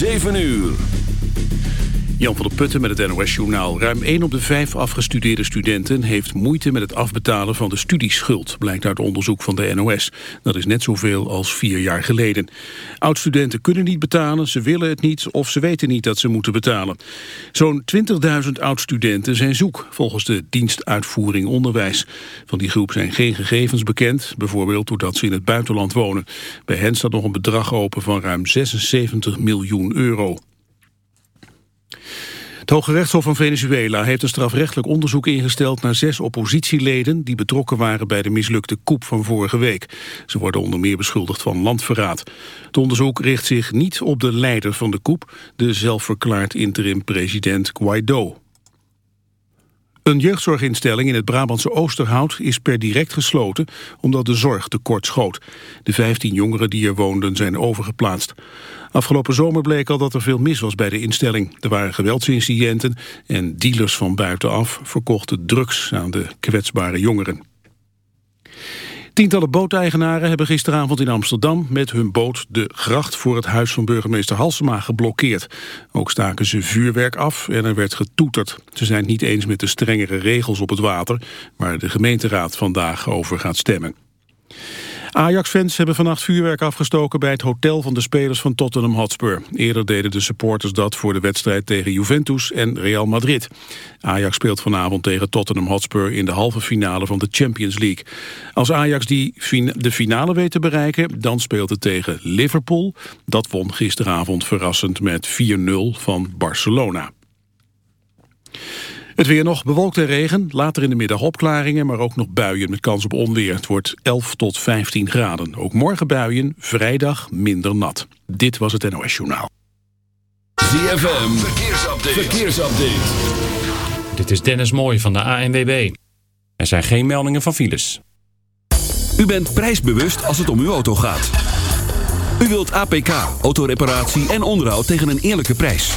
7 uur. Jan van der Putten met het NOS-journaal. Ruim 1 op de 5 afgestudeerde studenten heeft moeite met het afbetalen van de studieschuld, blijkt uit onderzoek van de NOS. Dat is net zoveel als vier jaar geleden. Oud-studenten kunnen niet betalen, ze willen het niet of ze weten niet dat ze moeten betalen. Zo'n 20.000 oud-studenten zijn zoek, volgens de dienstuitvoering onderwijs. Van die groep zijn geen gegevens bekend, bijvoorbeeld doordat ze in het buitenland wonen. Bij hen staat nog een bedrag open van ruim 76 miljoen euro. Het Hoge Rechtshof van Venezuela heeft een strafrechtelijk onderzoek ingesteld naar zes oppositieleden die betrokken waren bij de mislukte coup van vorige week. Ze worden onder meer beschuldigd van landverraad. Het onderzoek richt zich niet op de leider van de coup, de zelfverklaard interim-president Guaido. Een jeugdzorginstelling in het Brabantse Oosterhout is per direct gesloten omdat de zorg tekort schoot. De 15 jongeren die er woonden zijn overgeplaatst. Afgelopen zomer bleek al dat er veel mis was bij de instelling. Er waren geweldsincidenten en dealers van buitenaf verkochten drugs aan de kwetsbare jongeren. Tientallen booteigenaren hebben gisteravond in Amsterdam met hun boot de gracht voor het huis van burgemeester Halsema geblokkeerd. Ook staken ze vuurwerk af en er werd getoeterd. Ze zijn het niet eens met de strengere regels op het water, waar de gemeenteraad vandaag over gaat stemmen. Ajax-fans hebben vannacht vuurwerk afgestoken bij het hotel van de spelers van Tottenham Hotspur. Eerder deden de supporters dat voor de wedstrijd tegen Juventus en Real Madrid. Ajax speelt vanavond tegen Tottenham Hotspur in de halve finale van de Champions League. Als Ajax die de finale weet te bereiken, dan speelt het tegen Liverpool. Dat won gisteravond verrassend met 4-0 van Barcelona. Het weer nog bewolkt en regen, later in de middag opklaringen... maar ook nog buien met kans op onweer. Het wordt 11 tot 15 graden. Ook morgen buien, vrijdag minder nat. Dit was het NOS Journaal. ZFM, verkeersupdate. verkeersupdate. Dit is Dennis Mooij van de ANWB. Er zijn geen meldingen van files. U bent prijsbewust als het om uw auto gaat. U wilt APK, autoreparatie en onderhoud tegen een eerlijke prijs.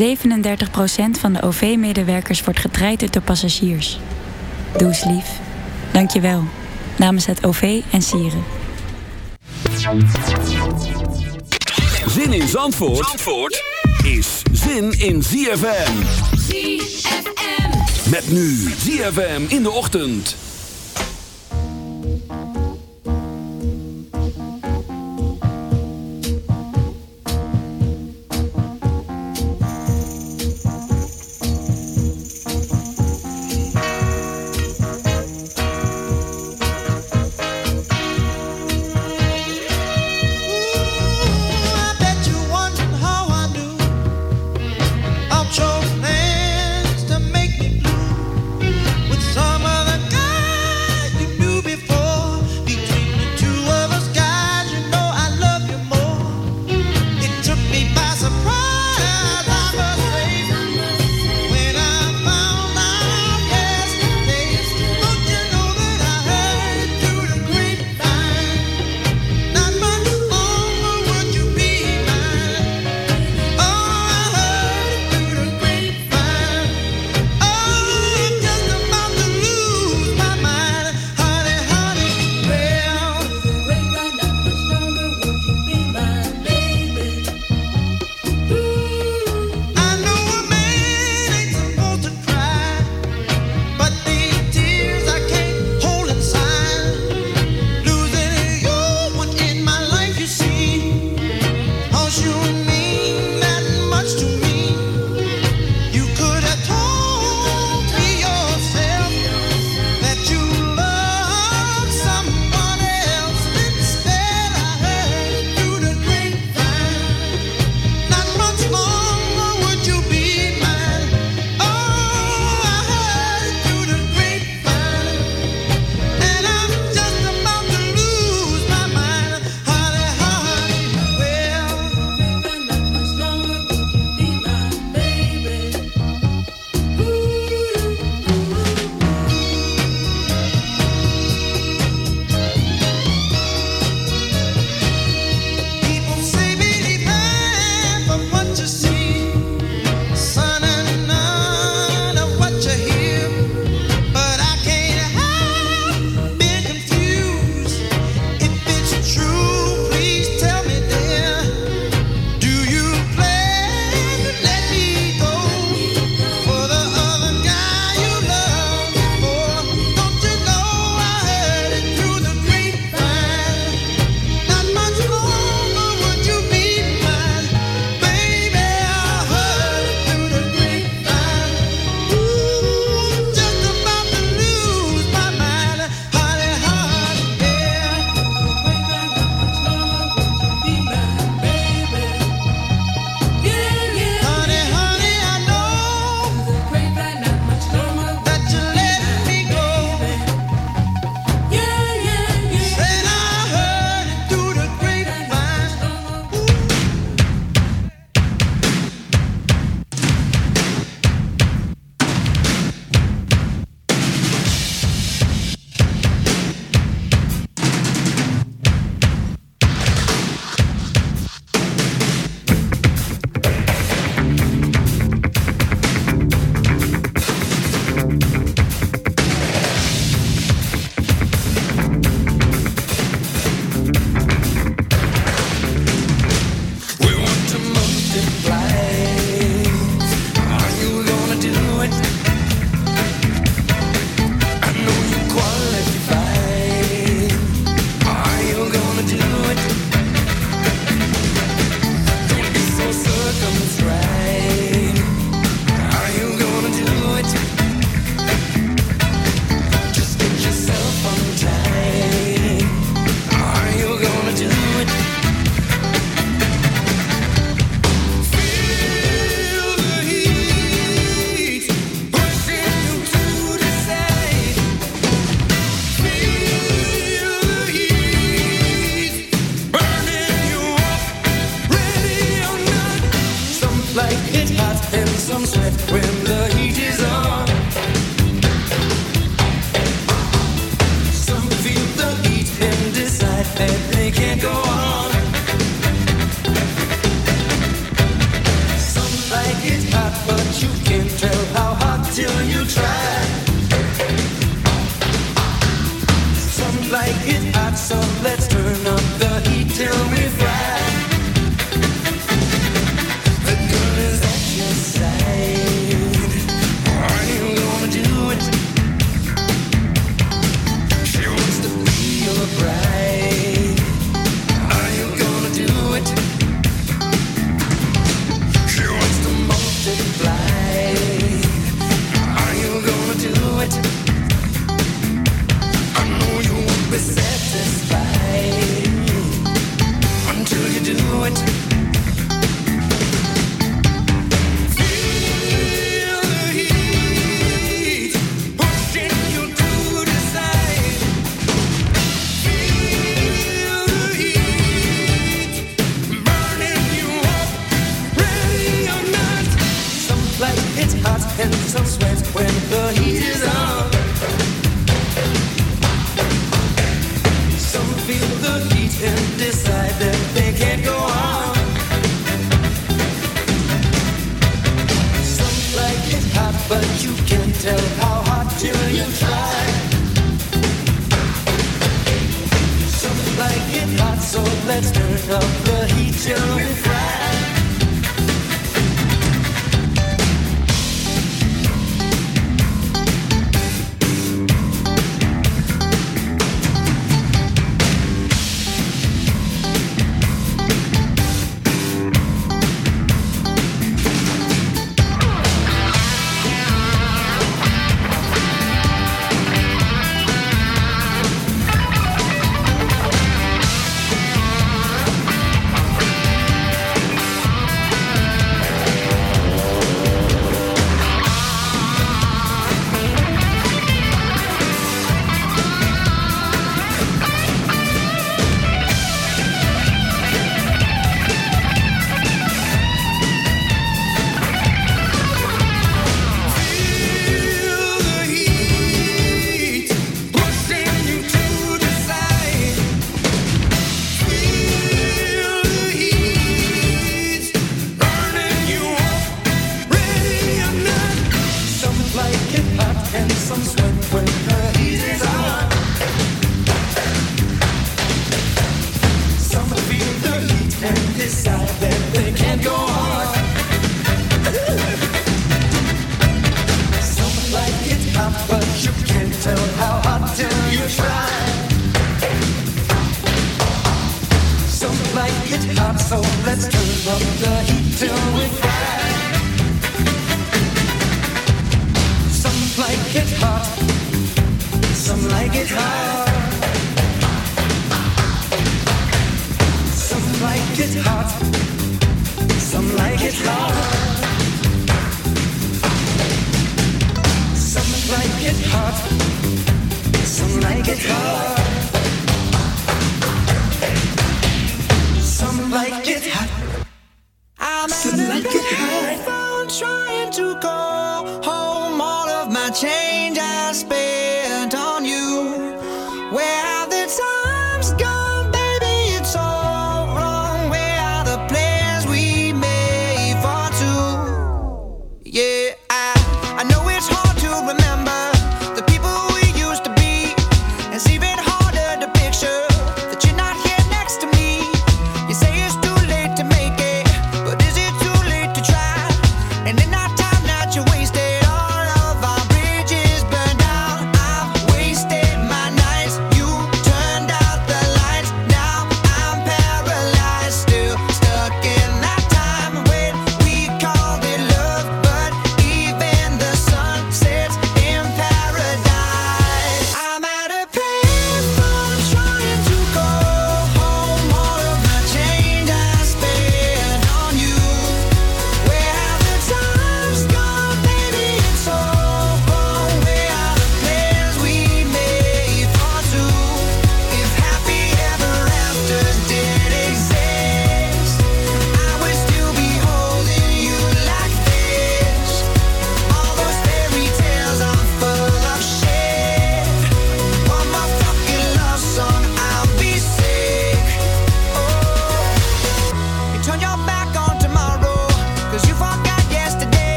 37% van de OV-medewerkers wordt getraind door passagiers. Doe eens lief. Dank je wel. Namens het OV en Sieren. Zin in Zandvoort, Zandvoort is zin in ZFM. ZFM. Met nu ZFM in de ochtend.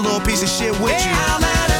little piece of shit with you.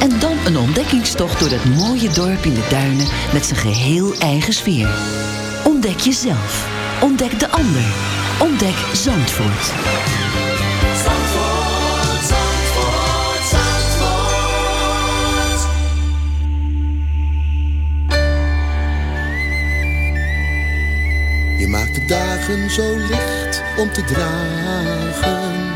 En dan een ontdekkingstocht door dat mooie dorp in de duinen met zijn geheel eigen sfeer. Ontdek jezelf. Ontdek de ander. Ontdek Zandvoort. Zandvoort, Zandvoort, Zandvoort. Je maakt de dagen zo licht om te dragen.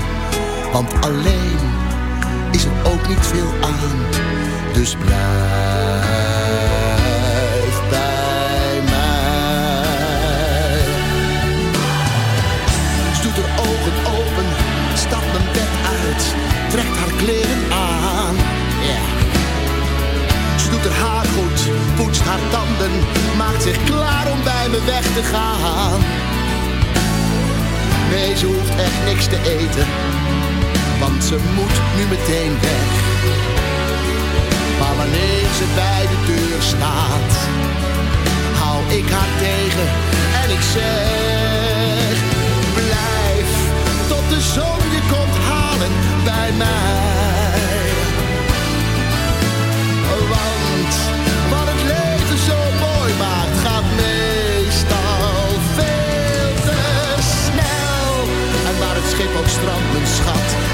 want alleen is er ook niet veel aan. Dus blijf bij mij. Ze doet haar ogen open, stapt mijn bed uit, trekt haar kleren aan. Ze doet haar haar goed, poetst haar tanden, maakt zich klaar om bij me weg te gaan. Nee, ze hoeft echt niks te eten, ze moet nu meteen weg. Maar wanneer ze bij de deur staat, hou ik haar tegen en ik zeg: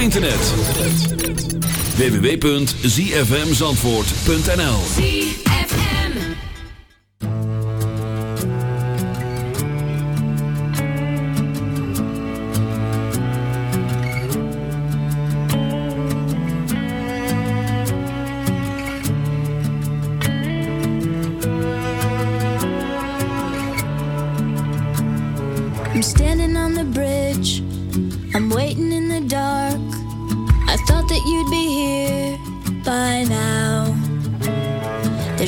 internet. www.zfmzandvoort.nl I'm still